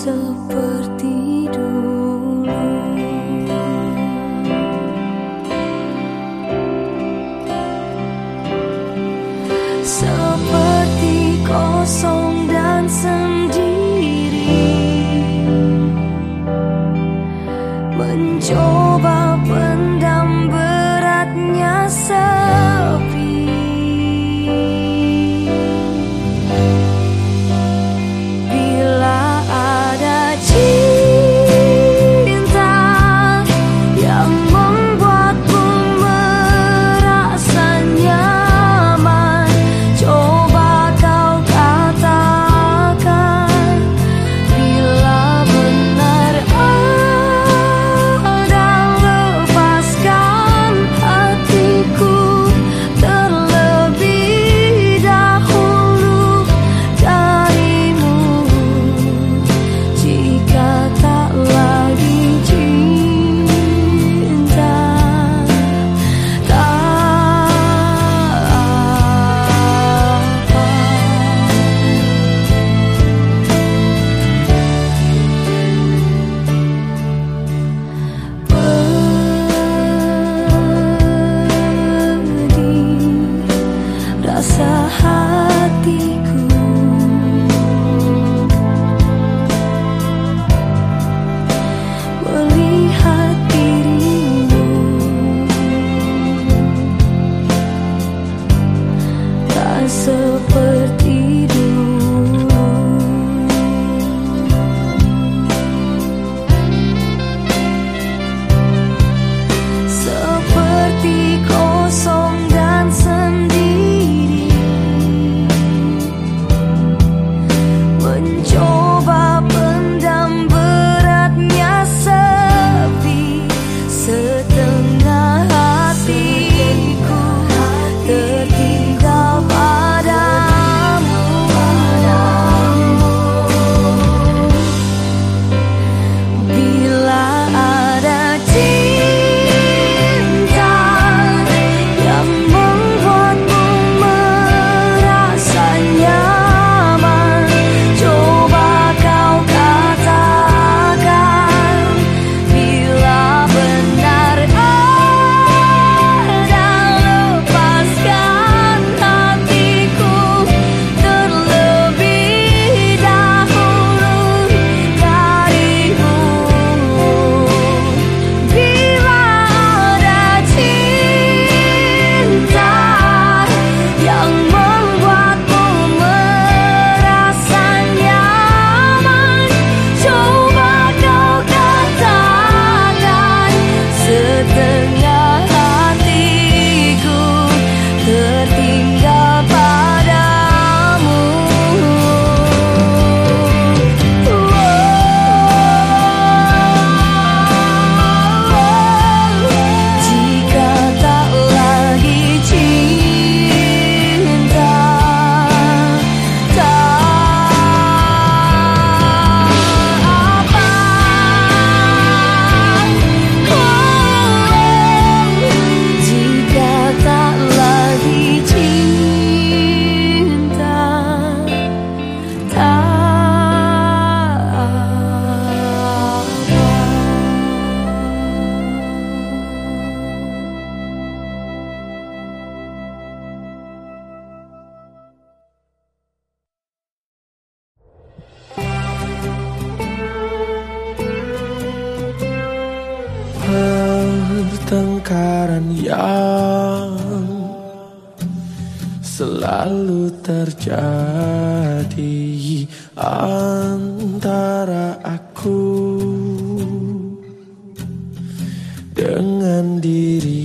seperti dulu. Pertengkaran yang selalu terjadi antara aku dengan dirimu